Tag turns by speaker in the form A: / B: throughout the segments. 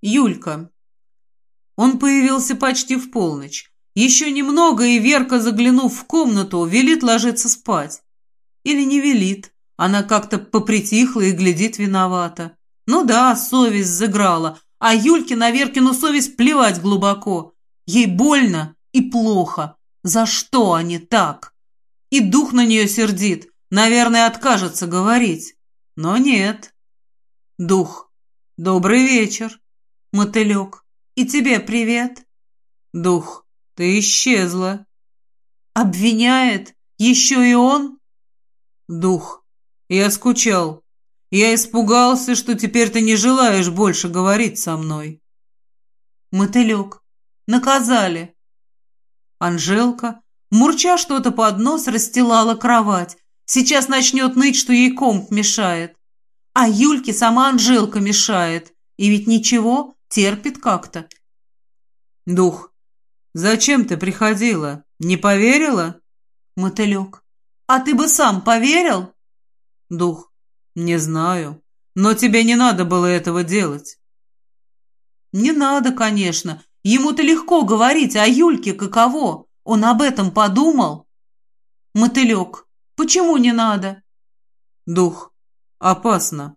A: Юлька. Он появился почти в полночь. Еще немного, и Верка, заглянув в комнату, велит ложиться спать. Или не велит. Она как-то попритихла и глядит виновата. Ну да, совесть заграла, а Юльке на Веркину совесть плевать глубоко. Ей больно и плохо. За что они так? И дух на нее сердит. Наверное, откажется говорить. Но нет. Дух. Добрый вечер. Мотылек. И тебе привет. Дух. Ты исчезла. Обвиняет? Еще и он? Дух. Я скучал. Я испугался, что теперь ты не желаешь больше говорить со мной. Мотылек. Наказали. Анжелка, мурча что-то под нос, расстилала кровать. Сейчас начнет ныть, что ей комп мешает. А Юльке сама Анжелка мешает. И ведь ничего, терпит как-то. Дух. Зачем ты приходила? Не поверила? Мотылек. А ты бы сам поверил? Дух. «Не знаю. Но тебе не надо было этого делать». «Не надо, конечно. Ему-то легко говорить, а Юльке каково? Он об этом подумал?» «Мотылек, почему не надо?» «Дух, опасно.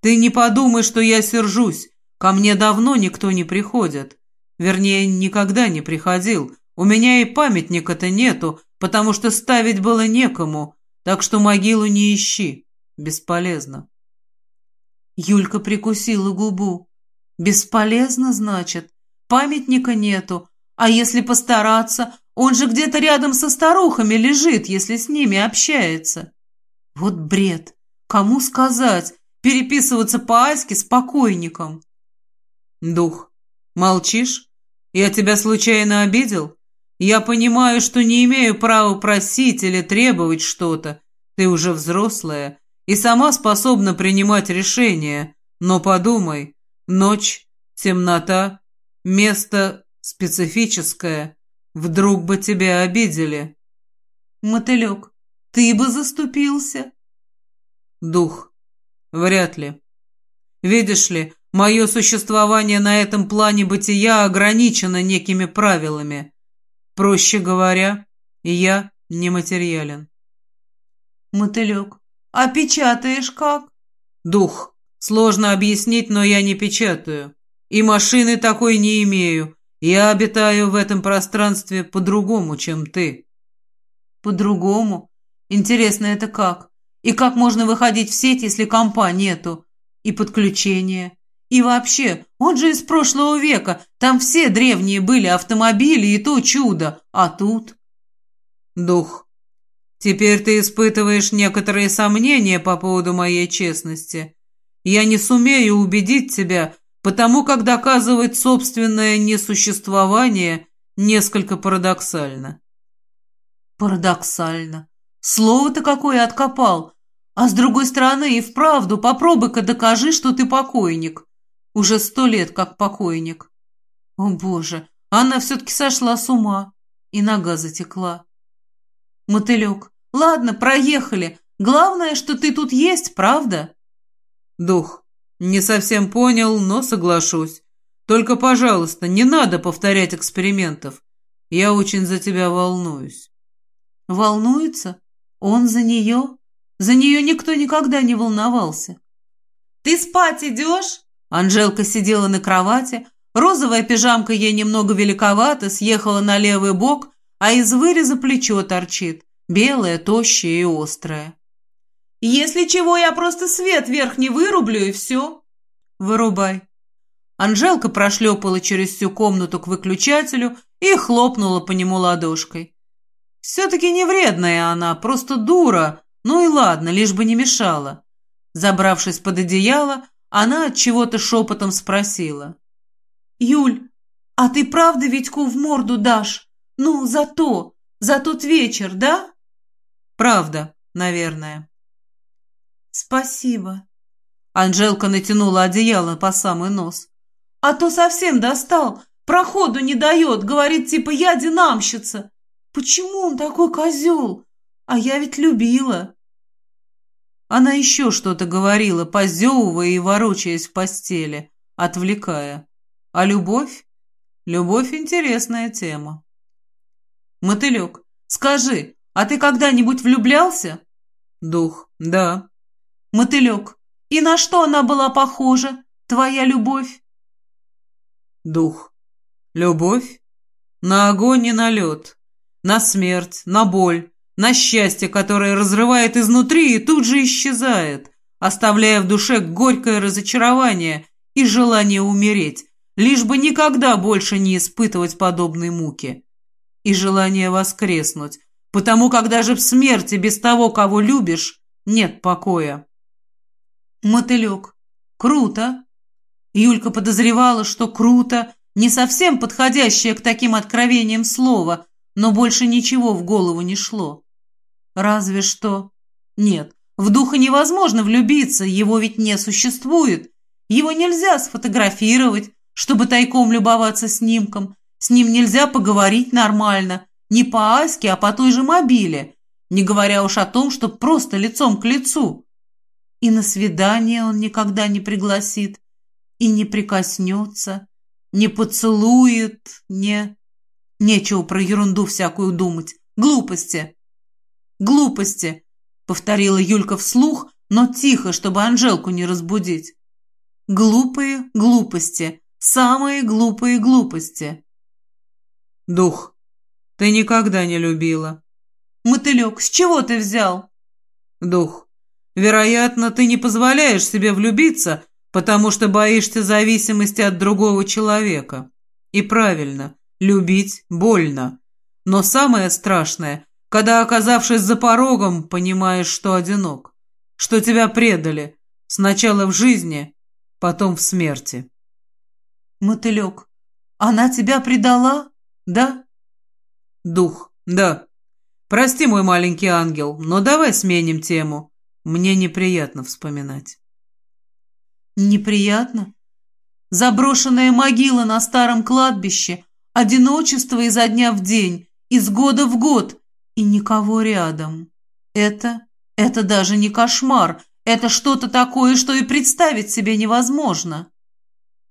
A: Ты не подумай, что я сержусь. Ко мне давно никто не приходит. Вернее, никогда не приходил. У меня и памятника-то нету, потому что ставить было некому, так что могилу не ищи. Бесполезно. Юлька прикусила губу. Бесполезно, значит? Памятника нету. А если постараться, он же где-то рядом со старухами лежит, если с ними общается. Вот бред. Кому сказать? Переписываться по Аське с покойником. Дух, молчишь? Я тебя случайно обидел? Я понимаю, что не имею права просить или требовать что-то. Ты уже взрослая и сама способна принимать решения. Но подумай, ночь, темнота, место специфическое. Вдруг бы тебя обидели. Мотылек, ты бы заступился? Дух, вряд ли. Видишь ли, мое существование на этом плане бытия ограничено некими правилами. Проще говоря, я нематериален. Мотылек, «А печатаешь как?» «Дух. Сложно объяснить, но я не печатаю. И машины такой не имею. Я обитаю в этом пространстве по-другому, чем ты». «По-другому? Интересно, это как? И как можно выходить в сеть, если компа нету? И подключение? И вообще, он же из прошлого века. Там все древние были автомобили и то чудо. А тут...» «Дух. Теперь ты испытываешь некоторые сомнения по поводу моей честности. Я не сумею убедить тебя, потому как доказывать собственное несуществование несколько парадоксально. Парадоксально. Слово-то какое откопал. А с другой стороны, и вправду, попробуй-ка докажи, что ты покойник. Уже сто лет как покойник. О, Боже, она все-таки сошла с ума. И нога затекла. Мотылек. Ладно, проехали. Главное, что ты тут есть, правда? Дух. Не совсем понял, но соглашусь. Только, пожалуйста, не надо повторять экспериментов. Я очень за тебя волнуюсь. Волнуется? Он за нее? За нее никто никогда не волновался. Ты спать идешь? Анжелка сидела на кровати. Розовая пижамка ей немного великовата, съехала на левый бок, а из выреза плечо торчит, белое, тощее и острое. «Если чего, я просто свет верхний вырублю, и все». «Вырубай». Анжелка прошлепала через всю комнату к выключателю и хлопнула по нему ладошкой. Все-таки не вредная она, просто дура. Ну и ладно, лишь бы не мешала. Забравшись под одеяло, она от чего-то шепотом спросила. «Юль, а ты правда Витьку в морду дашь?» Ну, за то, за тот вечер, да? Правда, наверное. Спасибо. Анжелка натянула одеяло по самый нос. А то совсем достал, проходу не дает, говорит, типа, я динамщица. Почему он такой козел? А я ведь любила. Она еще что-то говорила, позевывая и ворочаясь в постели, отвлекая. А любовь? Любовь — интересная тема. Мотылек, скажи, а ты когда-нибудь влюблялся? Дух, да. Мотылек, и на что она была похожа, твоя любовь? Дух, любовь? На огонь и на лед, на смерть, на боль, на счастье, которое разрывает изнутри и тут же исчезает, оставляя в душе горькое разочарование и желание умереть, лишь бы никогда больше не испытывать подобной муки. И желание воскреснуть, потому как даже в смерти без того, кого любишь, нет покоя. Мотылек. Круто. Юлька подозревала, что круто, не совсем подходящее к таким откровениям слово, но больше ничего в голову не шло. Разве что... Нет, в духа невозможно влюбиться, его ведь не существует. Его нельзя сфотографировать, чтобы тайком любоваться снимком. С ним нельзя поговорить нормально, не по аське, а по той же мобиле, не говоря уж о том, что просто лицом к лицу. И на свидание он никогда не пригласит, и не прикоснется, не поцелует, не... Нечего про ерунду всякую думать. Глупости. Глупости, повторила Юлька вслух, но тихо, чтобы Анжелку не разбудить. Глупые глупости, самые глупые глупости. Дух, ты никогда не любила. Мотылек, с чего ты взял? Дух, вероятно, ты не позволяешь себе влюбиться, потому что боишься зависимости от другого человека. И правильно, любить больно. Но самое страшное, когда, оказавшись за порогом, понимаешь, что одинок, что тебя предали, сначала в жизни, потом в смерти. Мотылек, она тебя предала, да? Дух, да. Прости, мой маленький ангел, но давай сменим тему. Мне неприятно вспоминать. Неприятно? Заброшенная могила на старом кладбище, одиночество изо дня в день, из года в год и никого рядом. Это, это даже не кошмар, это что-то такое, что и представить себе невозможно.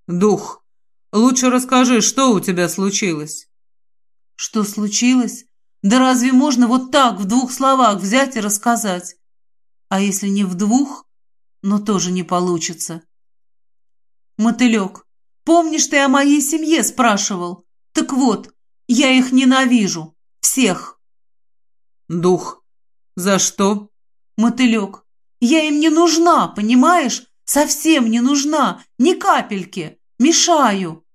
A: Дух, лучше расскажи, что у тебя случилось? Что случилось? Да разве можно вот так в двух словах взять и рассказать? А если не в двух, но тоже не получится. Мотылек, помнишь, ты о моей семье спрашивал? Так вот, я их ненавижу. Всех. Дух. За что? Мотылек. Я им не нужна, понимаешь? Совсем не нужна. Ни капельки. Мешаю.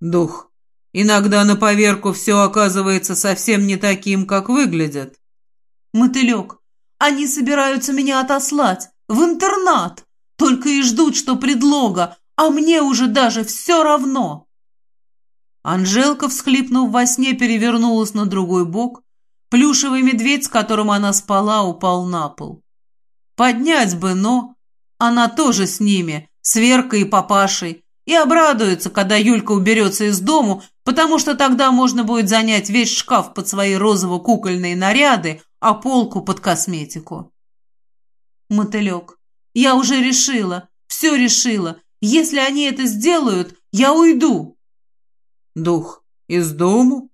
A: Дух. Иногда на поверку все оказывается совсем не таким, как выглядят. Мотылек. Они собираются меня отослать. В интернат. Только и ждут, что предлога, а мне уже даже все равно. Анжелка, всхлипнув во сне, перевернулась на другой бок. Плюшевый медведь, с которым она спала, упал на пол. Поднять бы, но... Она тоже с ними, с Веркой и папашей, и обрадуется, когда Юлька уберется из дому, потому что тогда можно будет занять весь шкаф под свои розово-кукольные наряды, а полку под косметику. Мотылек. Я уже решила, все решила. Если они это сделают, я уйду. Дух. Из дому?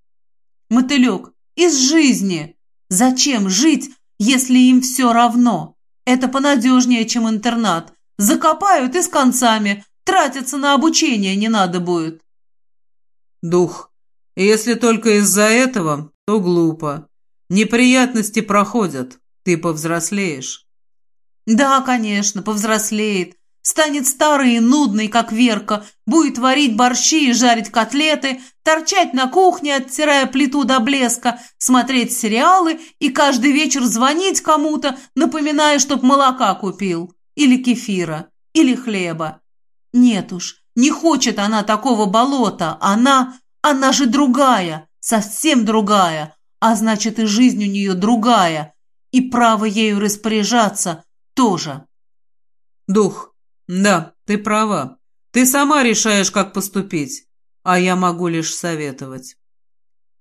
A: Мотылек. Из жизни. Зачем жить, если им все равно? Это понадежнее, чем интернат. Закопают и с концами. Тратиться на обучение не надо будет. Дух. Если только из-за этого, то глупо. Неприятности проходят. Ты повзрослеешь. Да, конечно, повзрослеет. Станет старый и нудный, как Верка, будет варить борщи и жарить котлеты, торчать на кухне, оттирая плиту до блеска, смотреть сериалы и каждый вечер звонить кому-то, напоминая, чтоб молока купил, или кефира, или хлеба. Нет уж, не хочет она такого болота, она, она же другая, совсем другая, а значит и жизнь у нее другая, и право ею распоряжаться тоже. Дух, «Да, ты права. Ты сама решаешь, как поступить, а я могу лишь советовать».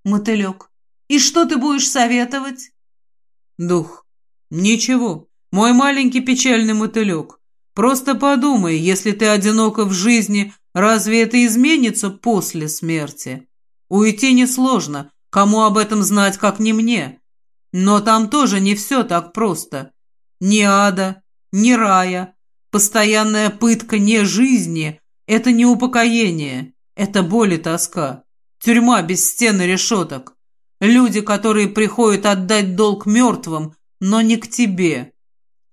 A: «Мотылек, и что ты будешь советовать?» «Дух, ничего, мой маленький печальный мотылек. Просто подумай, если ты одинока в жизни, Разве это изменится после смерти? Уйти несложно, кому об этом знать, как не мне. Но там тоже не все так просто. Ни ада, ни рая, постоянная пытка не жизни – это не упокоение, это боль и тоска. Тюрьма без стен и решеток. Люди, которые приходят отдать долг мертвым, но не к тебе.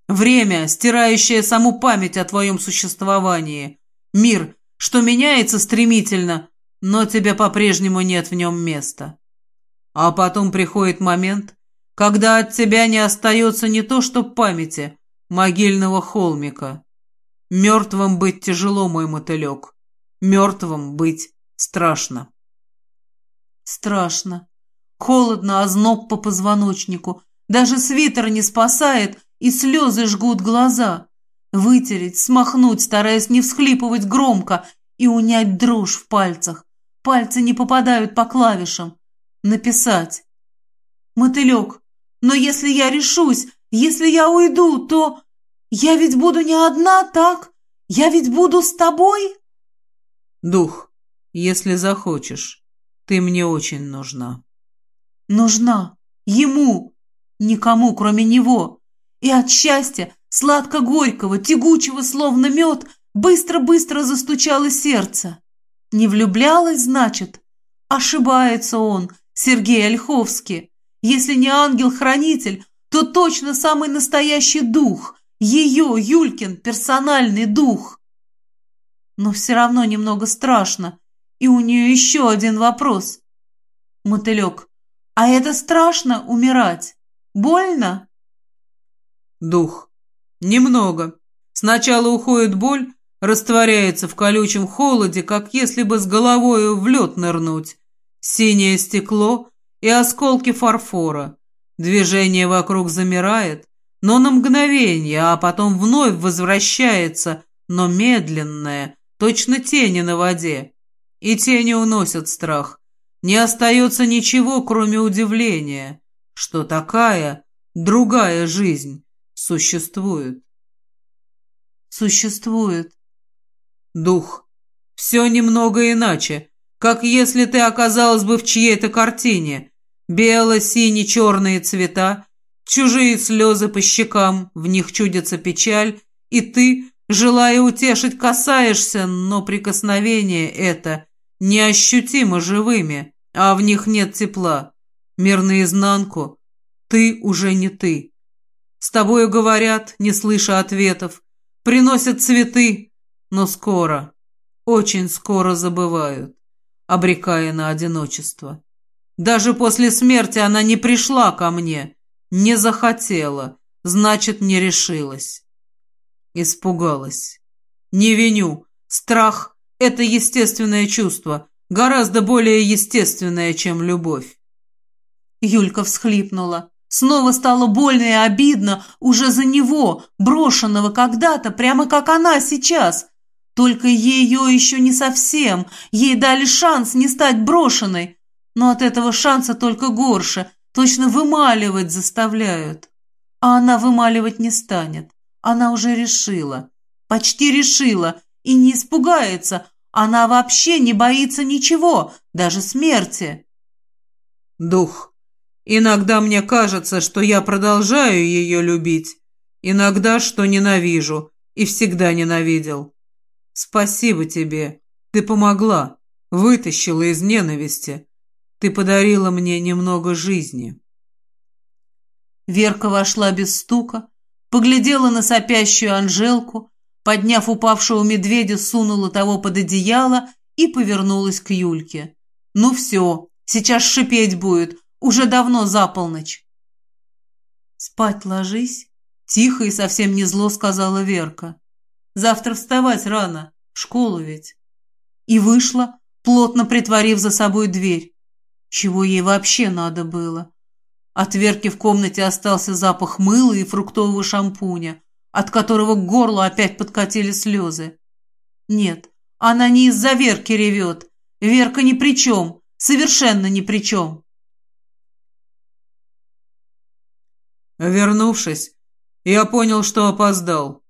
A: Время, стирающее саму память о твоем существовании. Мир, что меняется стремительно, но тебе по-прежнему нет в нем места. А потом приходит момент, когда от тебя не остается не то что памяти, могильного холмика. Мертвым быть тяжело, мой мотылек. Мертвым быть страшно.
B: Страшно. Холодно, озноб по позвоночнику. Даже свитер не спасает, и слезы жгут глаза. Вытереть, смахнуть, стараясь не всхлипывать громко и унять дрожь в пальцах. Пальцы не попадают по клавишам. Написать. Мотылек, но если я решусь, если я уйду, то... Я ведь буду не одна, так? Я ведь буду с тобой?
A: Дух, если захочешь, ты мне очень нужна.
B: Нужна. Ему. Никому, кроме него. И от счастья, сладко-горького, тягучего, словно мед, быстро-быстро застучало сердце. Не влюблялась, значит? Ошибается он, Сергей Ольховский. Если не ангел-хранитель, то точно самый настоящий дух. Ее, Юлькин, персональный дух. Но все равно немного страшно. И у нее еще один вопрос. Мотылек, а это страшно умирать? Больно?
A: Дух. Немного. Сначала уходит боль, растворяется в колючем холоде, как если бы с головой в лед нырнуть. Синее стекло и осколки фарфора. Движение вокруг замирает, но на мгновение, а потом вновь возвращается, но медленное, точно тени на воде. И тени уносят страх. Не остается ничего, кроме удивления, что такая, другая жизнь существует.
B: Существует.
A: Дух. Все немного иначе, как если ты оказалась бы в чьей-то картине. Бело-сине-черные цвета, чужие слезы по щекам, в них чудится печаль, и ты, желая утешить, касаешься, но прикосновение это неощутимо живыми, а в них нет тепла. Мир наизнанку. Ты уже не ты. С тобою говорят, не слыша ответов, приносят цветы, но скоро, очень скоро забывают, обрекая на одиночество. Даже после смерти она не пришла ко мне, не захотела, значит, не решилась. Испугалась. Не виню. Страх – это естественное чувство, гораздо более естественное, чем любовь.
B: Юлька всхлипнула. Снова стало больно и обидно уже за него, брошенного когда-то, прямо как она сейчас. Только ее еще не совсем, ей дали шанс не стать брошенной. Но от этого шанса только горше, точно вымаливать заставляют. А она вымаливать не станет. Она уже решила, почти решила, и не испугается. Она вообще не боится ничего, даже смерти.
A: Дух. Иногда мне кажется, что я продолжаю ее любить, иногда, что ненавижу и всегда ненавидел. Спасибо тебе. Ты помогла, вытащила из ненависти. Ты подарила мне немного жизни.
B: Верка вошла без стука, поглядела на сопящую Анжелку, подняв упавшего медведя, сунула того под одеяло и повернулась к Юльке. «Ну все, сейчас шипеть будет, уже давно за полночь. «Спать ложись», — тихо и совсем не зло сказала Верка. «Завтра вставать рано, в школу ведь». И вышла, плотно притворив за собой дверь. Чего ей вообще надо было? От Верки в комнате остался запах мыла и фруктового шампуня, от которого к горлу опять подкатили слезы. Нет, она не из-за Верки ревет. Верка ни при чем, совершенно ни при чем.
A: Вернувшись, я понял, что опоздал.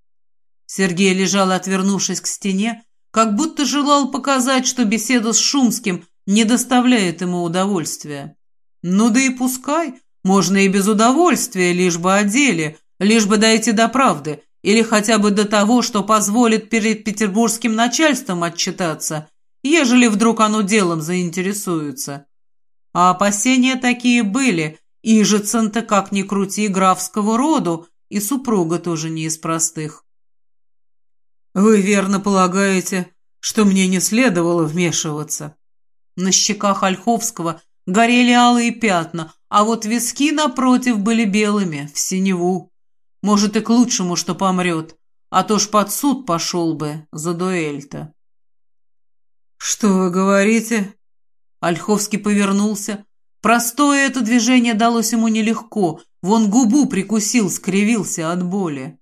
B: Сергей лежал, отвернувшись к стене,
A: как будто желал показать, что беседа с Шумским не доставляет ему удовольствия. Ну да и пускай, можно и без удовольствия, лишь бы о деле, лишь бы дойти до правды, или хотя бы до того, что позволит перед петербургским начальством отчитаться, ежели вдруг оно делом заинтересуется. А опасения такие были, и Ижицын-то как ни крути графского роду, и супруга тоже не из простых. «Вы верно полагаете, что мне не следовало вмешиваться?» На щеках Ольховского горели алые пятна, а вот виски напротив были белыми, в синеву. Может, и к лучшему, что помрет, а то ж под суд пошел бы за дуэль-то. «Что вы говорите?» Ольховский повернулся. Простое это движение далось ему нелегко. Вон губу прикусил, скривился от боли.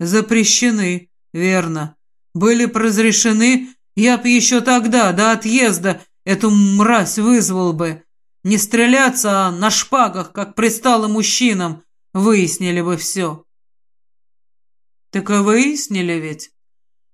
A: «Запрещены, верно. Были разрешены, я б еще тогда, до отъезда, эту мразь вызвал бы. Не стреляться, а на шпагах, как пристало мужчинам, выяснили бы все». «Так и выяснили ведь?»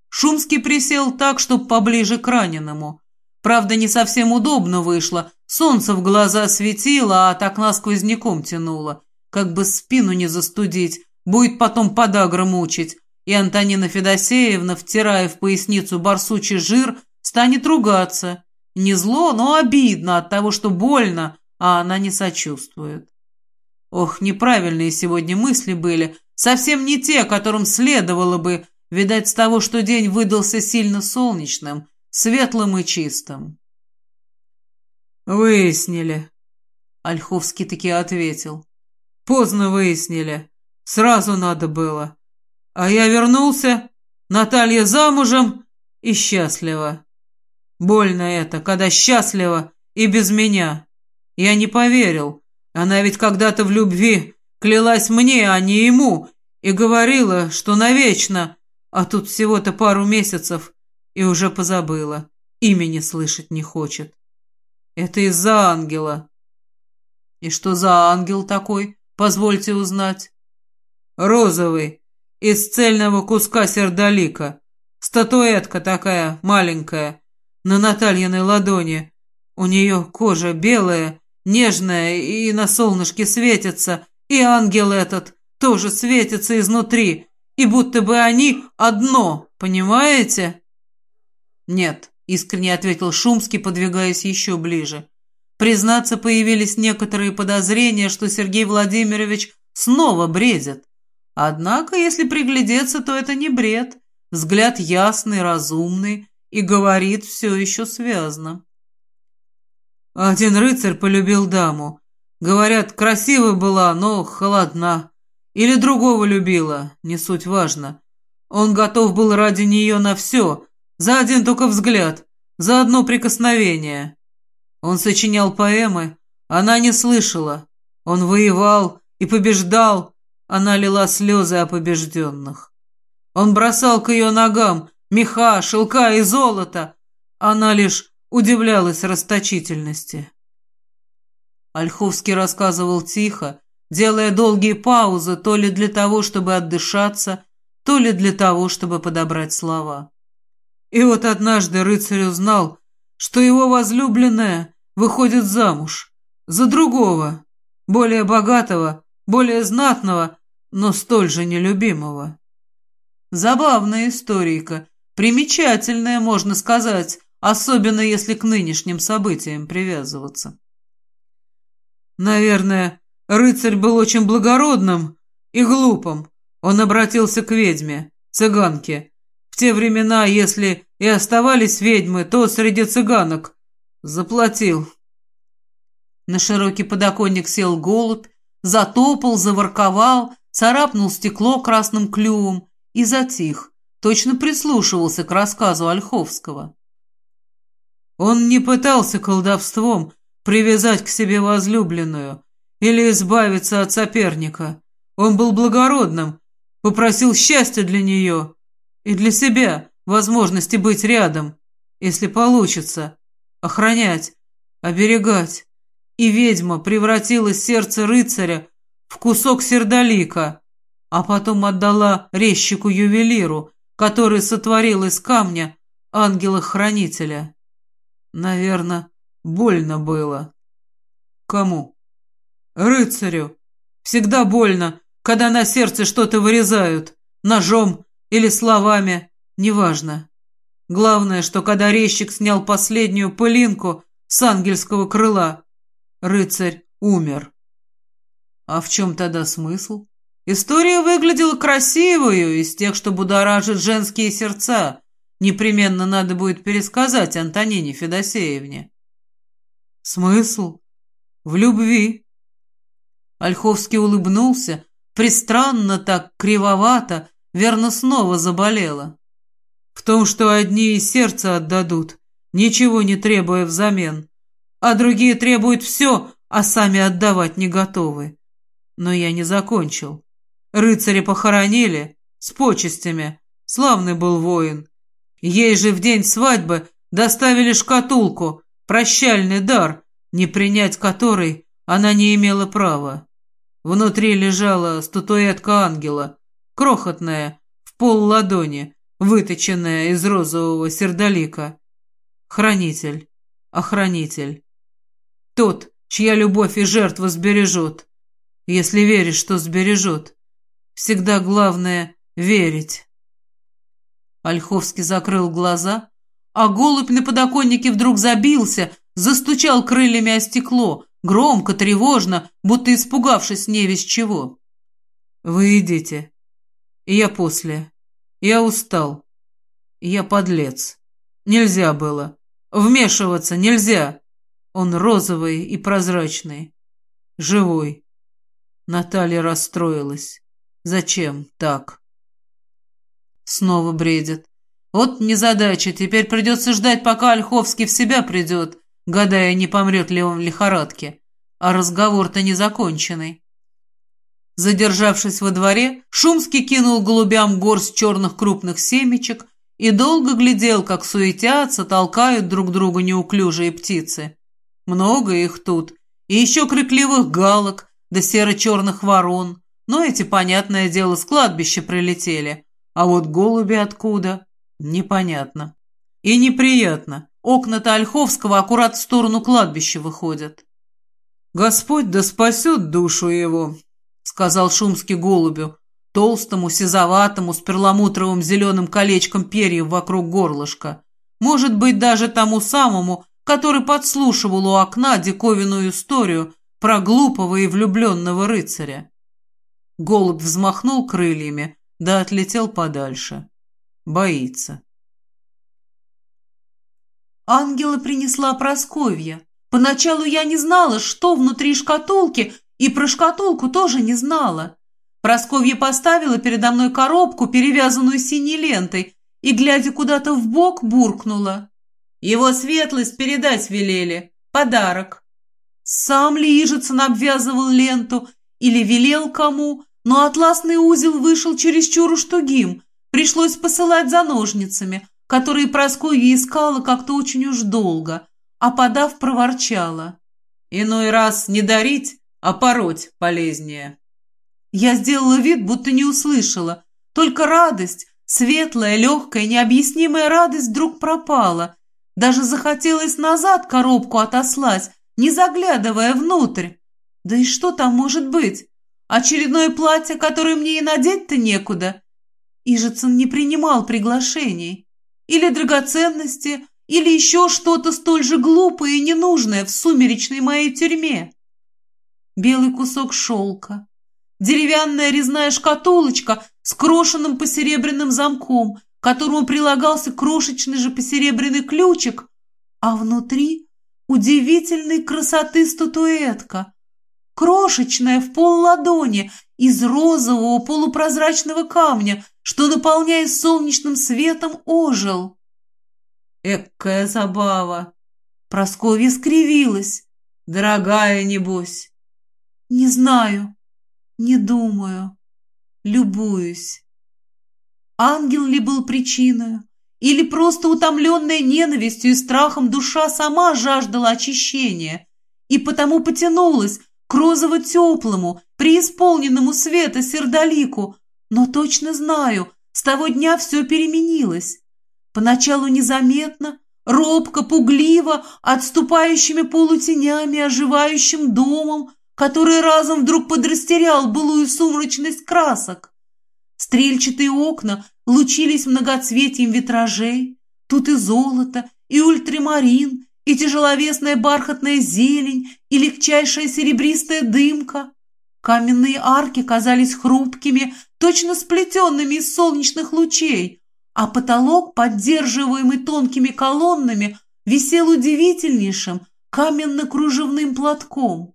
A: Шумский присел так, чтоб поближе к раненому. Правда, не совсем удобно вышло. Солнце в глаза светило, а так нас сквозняком тянуло. Как бы спину не застудить, будет потом подагра мучить. И Антонина Федосеевна, втирая в поясницу барсучий жир, станет ругаться. Не зло, но обидно от того, что больно, а она не сочувствует. Ох, неправильные сегодня мысли были, совсем не те, которым следовало бы, Видать, с того, что день выдался сильно солнечным, светлым и чистым. «Выяснили», — Ольховский таки ответил. «Поздно выяснили. Сразу надо было. А я вернулся, Наталья замужем и счастлива. Больно это, когда счастлива и без меня. Я не поверил. Она ведь когда-то в любви клялась мне, а не ему, и говорила, что навечно, а тут всего-то пару месяцев и уже позабыла. Имени слышать не хочет. Это из-за ангела. И что за ангел такой, позвольте узнать? Розовый, из цельного куска сердолика. Статуэтка такая, маленькая, на Натальиной ладони. У нее кожа белая, нежная и на солнышке светится, и ангел этот тоже светится изнутри, и будто бы они одно, понимаете?» «Нет», — искренне ответил Шумский, подвигаясь еще ближе. Признаться, появились некоторые подозрения, что Сергей Владимирович снова бредит. Однако, если приглядеться, то это не бред. Взгляд ясный, разумный и говорит все еще связно. Один рыцарь полюбил даму. Говорят, красивая была, но холодна. Или другого любила, не суть важно. Он готов был ради нее на все, за один только взгляд, за одно прикосновение. Он сочинял поэмы, она не слышала. Он воевал и побеждал, она лила слезы о побежденных. Он бросал к ее ногам меха, шелка и золото. Она лишь удивлялась расточительности. Ольховский рассказывал тихо, делая долгие паузы то ли для того, чтобы отдышаться, то ли для того, чтобы подобрать слова. И вот однажды рыцарь узнал, что его возлюбленная выходит замуж за другого, более богатого, более знатного, но столь же нелюбимого. Забавная историка, примечательная, можно сказать, особенно если к нынешним событиям привязываться. Наверное, Рыцарь был очень благородным и глупым. Он обратился к ведьме, цыганке. В те времена, если и оставались ведьмы, то среди цыганок. Заплатил. На широкий подоконник сел голубь, затопал, заворковал, царапнул стекло красным клювом и затих, точно прислушивался к рассказу Ольховского. Он не пытался колдовством привязать к себе возлюбленную, или избавиться от соперника. Он был благородным, попросил счастья для нее и для себя, возможности быть рядом, если получится, охранять, оберегать. И ведьма превратила сердце рыцаря в кусок сердолика, а потом отдала резчику-ювелиру, который сотворил из камня ангела-хранителя. Наверное, больно было. Кому? Рыцарю. Всегда больно, когда на сердце что-то вырезают, ножом или словами, неважно. Главное, что когда резчик снял последнюю пылинку с ангельского крыла, рыцарь умер. А в чем тогда смысл? История выглядела красивую, из тех, что будоражит женские сердца. Непременно надо будет пересказать Антонине Федосеевне. Смысл? В любви. Ольховский улыбнулся, пристранно так, кривовато, верно, снова заболела. В том, что одни из сердца отдадут, ничего не требуя взамен, а другие требуют все, а сами отдавать не готовы. Но я не закончил. Рыцаря похоронили, с почестями. Славный был воин. Ей же в день свадьбы доставили шкатулку, прощальный дар, не принять который она не имела права. Внутри лежала статуэтка ангела, крохотная, в пол ладони, выточенная из розового сердолика. Хранитель, охранитель. Тот, чья любовь и жертва сбережет, если веришь, что сбережет. Всегда главное — верить. Ольховский закрыл глаза, а голубь на подоконнике вдруг забился, застучал крыльями о стекло, громко, тревожно, будто испугавшись не весь чего. «Вы идите. Я после. Я устал. Я подлец. Нельзя было. Вмешиваться нельзя. Он розовый и прозрачный. Живой». Наталья расстроилась. Зачем так? Снова бредит. Вот незадача, теперь придется ждать, пока Ольховский в себя придет, гадая, не помрет ли он в лихорадке. А разговор-то не законченный. Задержавшись во дворе, Шумский кинул голубям горсть черных крупных семечек и долго глядел, как суетятся, толкают друг друга неуклюжие птицы. Много их тут, и еще крикливых галок, да серо-черных ворон, но эти, понятное дело, с кладбища прилетели. А вот голуби откуда? Непонятно. И неприятно. Окна-то Ольховского аккурат в сторону кладбища выходят. «Господь да спасет душу его», — сказал Шумский голубю, толстому, сизоватому, с перламутровым зеленым колечком перьев вокруг горлышка. Может быть, даже тому самому, который подслушивал у окна диковинную историю про глупого и влюбленного рыцаря. Голубь взмахнул крыльями, да отлетел подальше. Боится.
B: Ангела принесла Просковья. Поначалу я не знала, что внутри шкатулки, и про шкатулку тоже не знала. Просковья поставила передо мной коробку, перевязанную синей лентой, и, глядя куда-то в бок, буркнула. Его светлость передать велели. Подарок. Сам ли Ижицын обвязывал ленту или велел кому, но атласный узел вышел чересчур уж тугим, пришлось посылать за ножницами, которые Прасковья искала как-то очень уж долго, а подав проворчала. Иной раз не дарить, а пороть полезнее. Я сделала вид, будто не услышала, только радость, светлая, легкая, необъяснимая радость вдруг пропала. Даже захотелось назад коробку отослать, не заглядывая внутрь. Да и что там может быть? Очередное платье, которое мне и надеть-то некуда. Ижицын не принимал приглашений. Или драгоценности, или еще что-то столь же глупое и ненужное в сумеречной моей тюрьме. Белый кусок шелка, деревянная резная шкатулочка с крошенным посеребряным замком, к которому прилагался крошечный же посеребряный ключик, а внутри удивительной красоты статуэтка, крошечная в пол ладони, из розового полупрозрачного камня, что, наполняясь солнечным светом, ожил. Экая забава! Просковья скривилась. Дорогая, небось. Не знаю, не думаю, любуюсь. Ангел ли был причиной, или просто утомленная ненавистью и страхом душа сама жаждала очищения и потому потянулась, розово-теплому, преисполненному света сердолику, но точно знаю, с того дня все переменилось. Поначалу незаметно, робко, пугливо, отступающими полутенями, оживающим домом, который разом вдруг подрастерял былую сумрачность красок. Стрельчатые окна лучились многоцветием витражей, тут и золото, и ультрамарин, и тяжеловесная бархатная зелень, и легчайшая серебристая дымка. Каменные арки казались хрупкими, точно сплетенными из солнечных лучей, а потолок, поддерживаемый тонкими колоннами, висел удивительнейшим каменно-кружевным платком.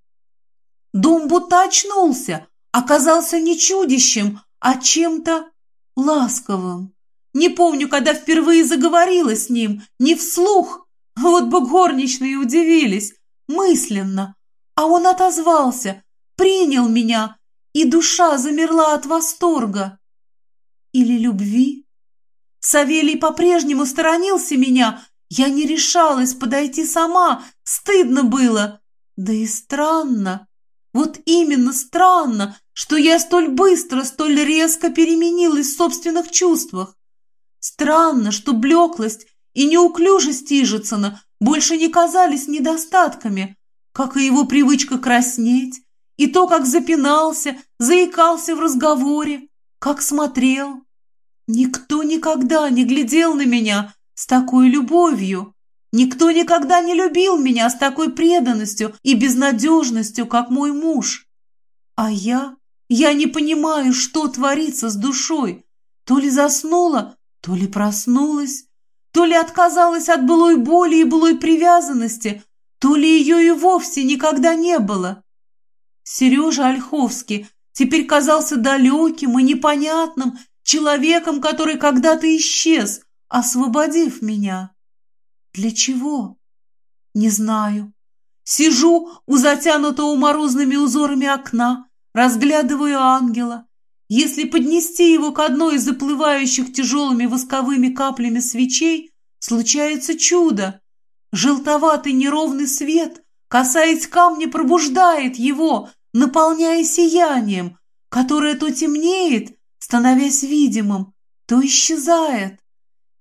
B: Дом будто очнулся, оказался не чудищем, а чем-то ласковым. Не помню, когда впервые заговорила с ним, не вслух. Вот бы горничные удивились, мысленно. А он отозвался, принял меня, и душа замерла от восторга. Или любви? Савелий по-прежнему сторонился меня. Я не решалась подойти сама, стыдно было. Да и странно. Вот именно странно, что я столь быстро, столь резко переменилась в собственных чувствах. Странно, что блеклость и неуклюжесть Ижицына больше не казались недостатками, как и его привычка краснеть, и то, как запинался, заикался в разговоре, как смотрел. Никто никогда не глядел на меня с такой любовью. Никто никогда не любил меня с такой преданностью и безнадежностью, как мой муж. А я... Я не понимаю, что творится с душой. То ли заснула, то ли проснулась, то ли отказалась от былой боли и былой привязанности, то ли ее и вовсе никогда не было. Сережа Ольховский теперь казался далеким и непонятным человеком, который когда-то исчез, освободив меня. Для чего? Не знаю. Сижу у затянутого морозными узорами окна, разглядываю ангела. Если поднести его к одной из заплывающих тяжелыми восковыми каплями свечей, случается чудо. Желтоватый неровный свет, касаясь камня, пробуждает его, наполняя сиянием, которое то темнеет, становясь видимым, то исчезает.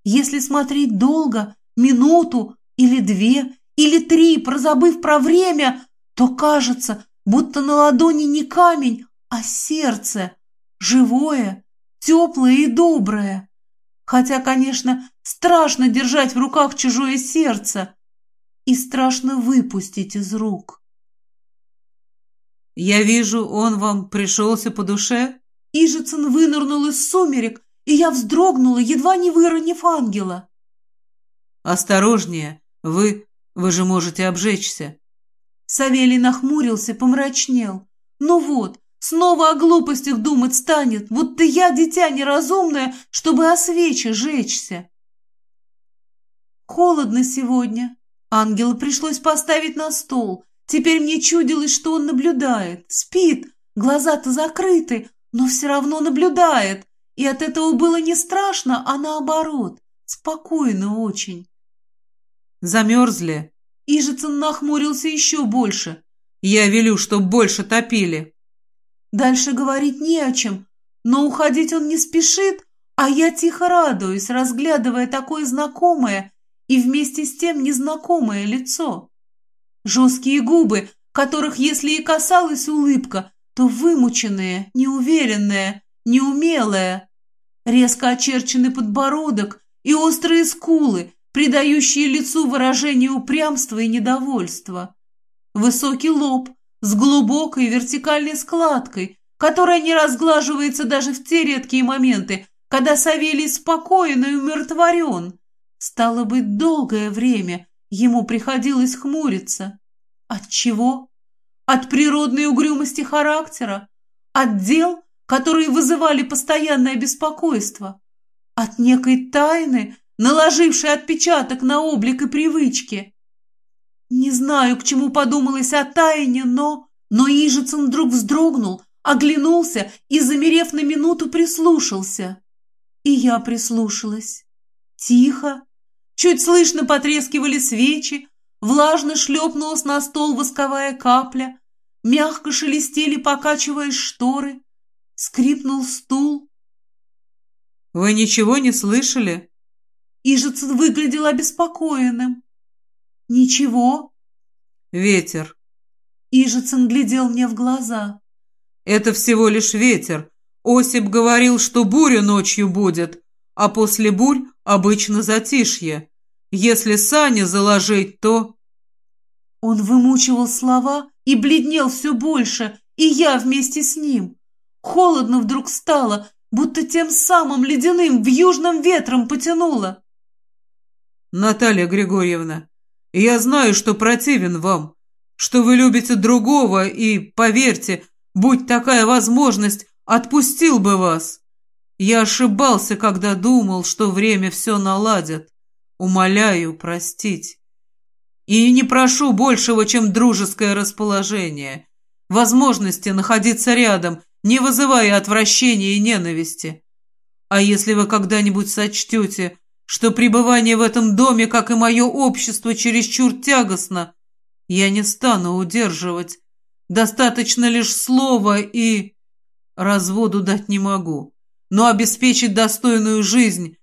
B: Если смотреть долго, минуту или две, или три, прозабыв про время, то кажется, будто на ладони не камень, а сердце, живое, теплое и доброе. Хотя, конечно, страшно держать в руках чужое сердце и страшно выпустить из рук.
A: «Я вижу, он вам пришелся по душе?»
B: Ижицын вынырнул из сумерек, и я вздрогнула, едва не выронив ангела.
A: «Осторожнее, вы... вы же можете обжечься».
B: Савелий нахмурился, помрачнел. «Ну вот, снова о глупостях думать станет, будто я дитя неразумное, чтобы о свече жечься». «Холодно сегодня. Ангела пришлось поставить на стол. Теперь мне чудилось, что он наблюдает. Спит, глаза-то закрыты, но все равно наблюдает. И от этого было не страшно, а наоборот, спокойно очень».
A: «Замерзли?»
B: Ижицын нахмурился еще больше.
A: «Я велю, чтоб больше топили».
B: Дальше говорить не о чем, но уходить он не спешит, а я тихо радуюсь, разглядывая такое знакомое и вместе с тем незнакомое лицо. Жесткие губы, которых, если и касалась улыбка, то вымученные, неуверенные, неумелые. Резко очерченный подбородок и острые скулы, придающие лицу выражение упрямства и недовольства. Высокий лоб с глубокой вертикальной складкой, которая не разглаживается даже в те редкие моменты, когда Савелий спокоен и умиротворен. Стало быть, долгое время ему приходилось хмуриться. От чего? От природной угрюмости характера? От дел, которые вызывали постоянное беспокойство? От некой тайны, наложивший отпечаток на облик и привычки. Не знаю, к чему подумалось о тайне, но... Но Ижицын вдруг вздрогнул, оглянулся и, замерев на минуту, прислушался. И я прислушалась. Тихо. Чуть слышно потрескивали свечи, влажно шлепнулась на стол восковая капля, мягко шелестели, покачиваясь шторы, скрипнул стул.
A: «Вы ничего не слышали?»
B: Ижец выглядел обеспокоенным. «Ничего?»
A: «Ветер».
B: Ижицын глядел мне в глаза.
A: «Это всего лишь ветер. Осип говорил, что буря ночью будет, а после бурь обычно затишье. Если сани заложить, то...»
B: Он вымучивал слова и бледнел все больше, и я вместе с ним. Холодно вдруг стало, будто тем самым ледяным в южном ветром потянуло.
A: «Наталья Григорьевна, я знаю, что противен вам, что вы любите другого, и, поверьте, будь такая возможность, отпустил бы вас. Я ошибался, когда думал, что время все наладит. Умоляю простить. И не прошу большего, чем дружеское расположение, возможности находиться рядом, не вызывая отвращения и ненависти. А если вы когда-нибудь сочтете, что пребывание в этом доме, как и мое общество, чересчур тягостно, я не стану удерживать. Достаточно лишь слова и... Разводу дать не могу, но обеспечить достойную жизнь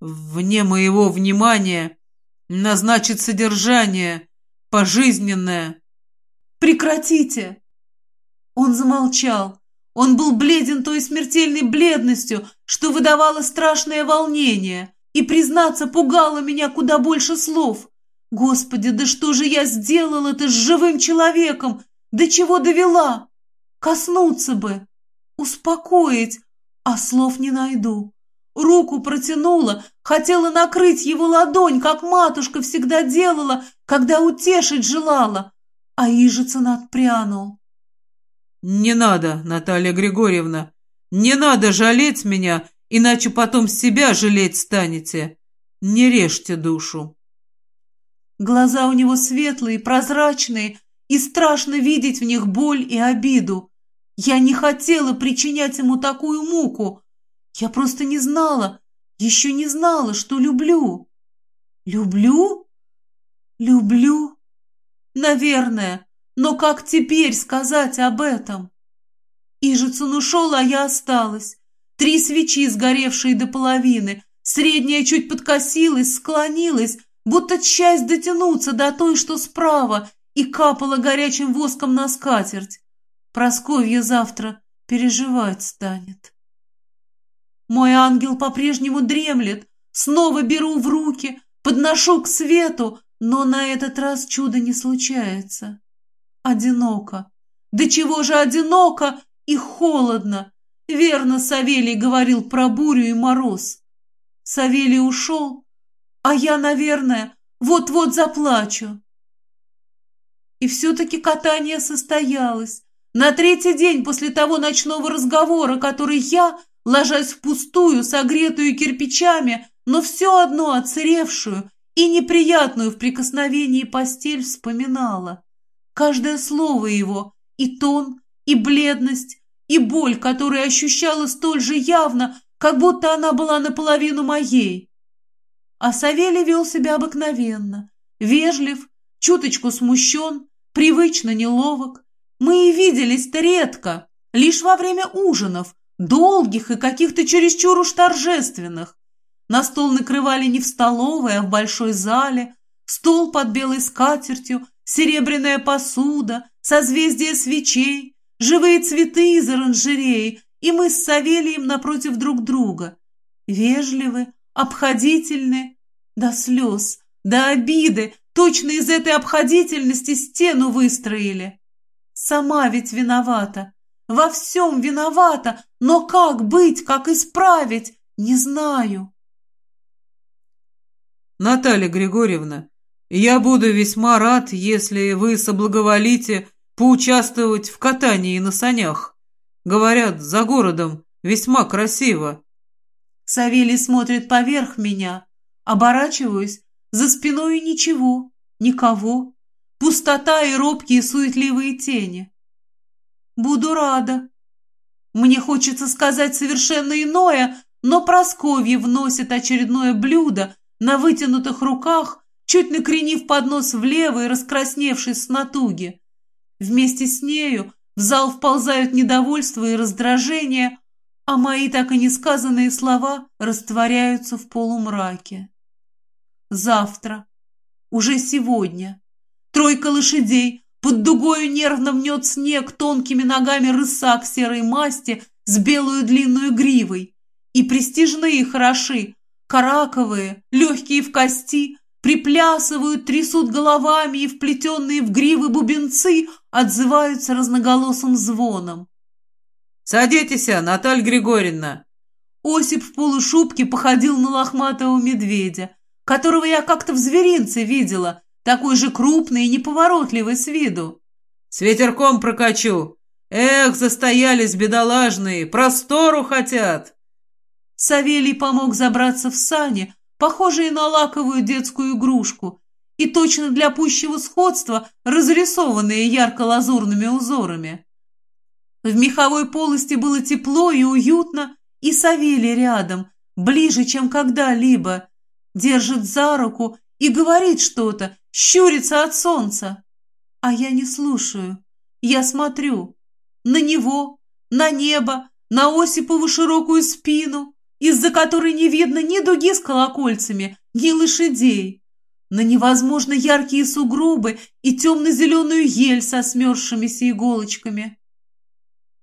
A: вне моего внимания, назначить содержание, пожизненное.
B: Прекратите! Он замолчал. Он был бледен той смертельной бледностью, что выдавало страшное волнение, и, признаться, пугало меня куда больше слов. Господи, да что же я сделала-то с живым человеком? До чего довела? Коснуться бы, успокоить, а слов не найду. Руку протянула, хотела накрыть его ладонь, как матушка всегда делала, когда утешить желала, а Ижицын отпрянул.
A: «Не надо, Наталья Григорьевна, не надо жалеть меня, иначе потом себя жалеть станете. Не режьте душу».
B: Глаза у него светлые, прозрачные, и страшно видеть в них боль и обиду. Я не хотела причинять ему такую муку. Я просто не знала, еще не знала, что люблю. Люблю? Люблю? Наверное. Но как теперь сказать об этом? Ижицын ушел, а я осталась. Три свечи, сгоревшие до половины. Средняя чуть подкосилась, склонилась, будто часть дотянуться до той, что справа, и капала горячим воском на скатерть. Просковья завтра переживать станет. Мой ангел по-прежнему дремлет. Снова беру в руки, подношу к свету, но на этот раз чудо не случается. Одиноко. Да чего же одиноко и холодно. Верно Савелий говорил про бурю и мороз. Савелий ушел, а я, наверное, вот-вот заплачу. И все-таки катание состоялось. На третий день после того ночного разговора, который я, ложась в пустую, согретую кирпичами, но все одно отсыревшую и неприятную в прикосновении постель вспоминала. Каждое слово его, и тон, и бледность, и боль, которую ощущала столь же явно, как будто она была наполовину моей. А Савелий вел себя обыкновенно, вежлив, чуточку смущен, привычно неловок. Мы и виделись-то редко, лишь во время ужинов, долгих и каких-то чересчур уж торжественных. На стол накрывали не в столовой, а в большой зале, стол под белой скатертью, серебряная посуда, созвездие свечей, живые цветы из оранжереи, и мы с Савелием напротив друг друга. Вежливы, обходительны, до слез, до обиды, точно из этой обходительности стену выстроили. Сама ведь виновата, во всем виновата, но как быть, как исправить, не знаю.
A: Наталья Григорьевна, я буду весьма рад, если вы соблаговолите поучаствовать в катании на санях. Говорят, за городом весьма красиво.
B: Савелий смотрит поверх меня. Оборачиваюсь, за спиной ничего, никого. Пустота и робкие суетливые тени. Буду рада. Мне хочется сказать совершенно иное, но Просковья вносит очередное блюдо на вытянутых руках, чуть накренив поднос влево и раскрасневшись с натуги. Вместе с нею в зал вползают недовольство и раздражение, а мои так и несказанные слова растворяются в полумраке. завтра, уже сегодня. Тройка лошадей под дугою нервно мнет снег тонкими ногами рысак серой масти с белую длинную гривой. И престижные хороши, караковые, легкие в кости, приплясывают, трясут головами и вплетенные в гривы бубенцы отзываются разноголосым звоном.
A: «Садитесь, Наталья Григорьевна!»
B: Осип в полушубке походил на лохматого медведя, которого я как-то в зверинце видела, такой же крупный и неповоротливый с виду.
A: «С ветерком прокачу! Эх, застоялись бедолажные, простору хотят!»
B: Савелий помог забраться в сани, похожие на лаковую детскую игрушку, и точно для пущего сходства разрисованные ярко-лазурными узорами. В меховой полости было тепло и уютно, и Савелий рядом, ближе, чем когда-либо, держит за руку и говорит что-то, щурится от солнца. А я не слушаю, я смотрю на него, на небо, на Осипову широкую спину, из-за которой не видно ни дуги с колокольцами, ни лошадей, на невозможно яркие сугробы и темно-зеленую ель со смерзшимися иголочками.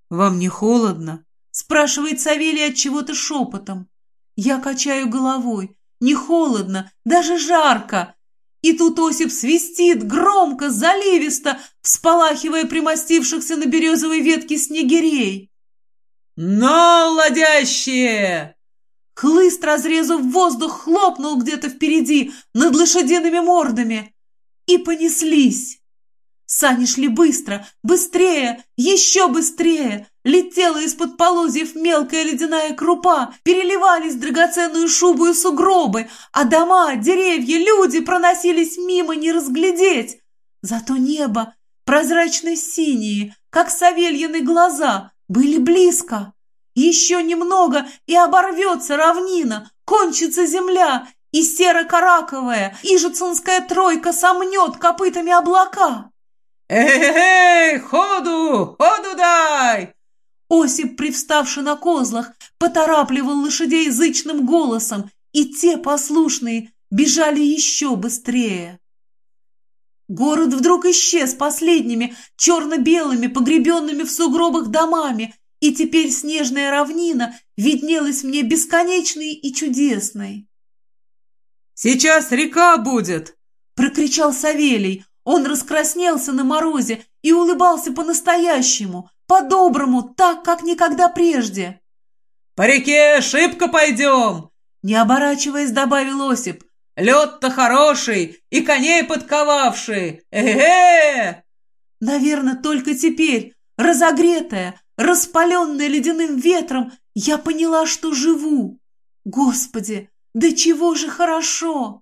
A: «Вам не холодно?»
B: — спрашивает Савелий от чего-то шепотом. Я качаю головой. Не холодно, даже жарко. И тут Осип свистит громко, заливисто, всполахивая примостившихся на березовой ветке снегирей.
A: «Но, ладящие!»
B: Хлыст, разрезав воздух, хлопнул где-то впереди, над лошадиными мордами. И понеслись. Сани шли быстро, быстрее, еще быстрее. Летела из-под полозьев мелкая ледяная крупа, переливались драгоценную шубу и сугробы, а дома, деревья, люди проносились мимо не разглядеть. Зато небо, прозрачно-синие, как савельины глаза, были близко. Еще немного, и оборвется равнина, кончится земля, и серо-караковая, ижицунская тройка сомнет копытами облака.
A: «Эй, ходу, ходу дай!»
B: Осип, привставший на козлах, поторапливал лошадей язычным голосом, и те, послушные, бежали еще быстрее. Город вдруг исчез последними, черно-белыми, погребенными в сугробах домами, и теперь снежная равнина виднелась мне бесконечной и чудесной.
A: «Сейчас река будет!»
B: — прокричал Савелий. Он раскраснелся на морозе и улыбался по-настоящему, по-доброму, так, как никогда прежде.
A: «По реке шибко пойдем!»
B: Не оборачиваясь, добавил Осип.
A: «Лед-то хороший и коней подковавший! Э-э-э!»
B: Наверное, только теперь, разогретая, распаленная ледяным ветром, я поняла, что живу. Господи, да чего же хорошо!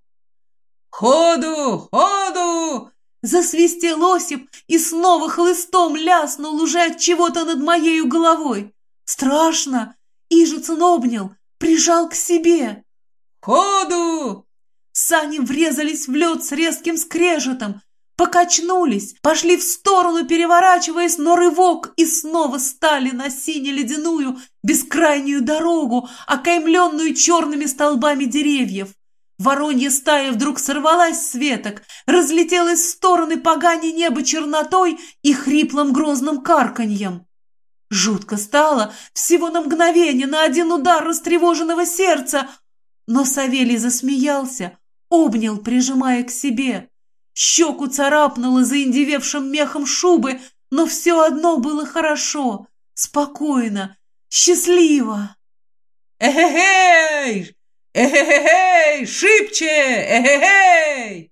A: «Ходу! Ходу!»
B: Засвистел Осип и снова хлыстом ляснул уже от чего-то над моею головой. Страшно! Ижицын обнял, прижал к себе.
A: «Ходу!»
B: Сани врезались в лед с резким скрежетом, покачнулись, пошли в сторону, переворачиваясь, но рывок, и снова стали на сине-ледяную бескрайнюю дорогу, окаймленную черными столбами деревьев. Воронья стая вдруг сорвалась с веток, разлетелась в стороны погани неба чернотой и хриплым грозным карканьем. Жутко стало, всего на мгновение, на один удар растревоженного сердца, но Савелий засмеялся, обнял, прижимая к себе. Щеку царапнуло заиндевевшим мехом шубы, но все одно было хорошо, спокойно, счастливо.
A: «Эхе-хей! Эхе-хей! Шибче! Эхе-хей!»